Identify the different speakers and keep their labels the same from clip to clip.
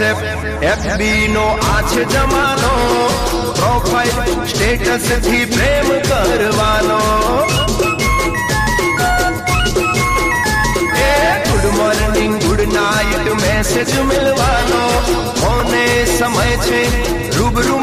Speaker 1: WhatsApp FB નો આ છે જમાનો પ્રોફાઇલ સ્ટેટસથી પ્રેમ કરવાનો. એ good morning good night message મિલવાનો. કોને સમય છે? રૂબરૂ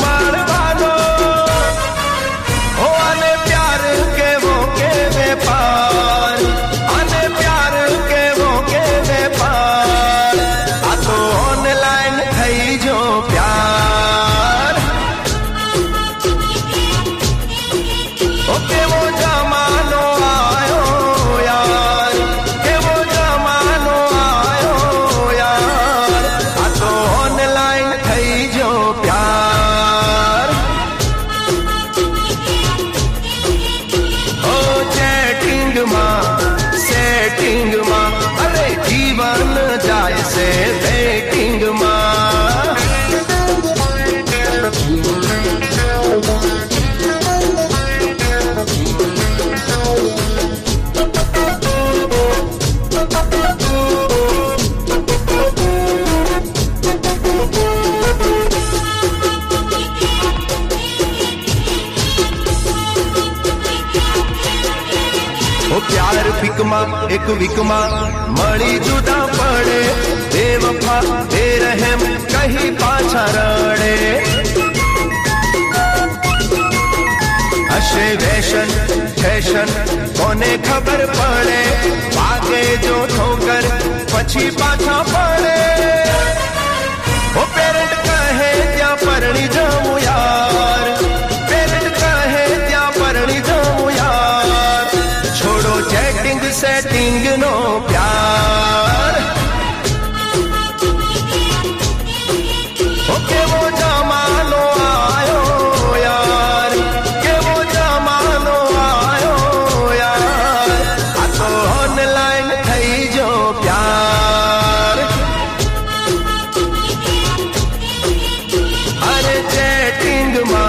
Speaker 1: પ્યાર ફિકમાં એક વીકમાં મળી જુદા પડે બેવફા બેરહેમ કહી પાછા રડે હશે વેશન ફેશન કોને ખબર પડે વાગે જો ઠોકર પછી પાછા પડે ઓ પેર to my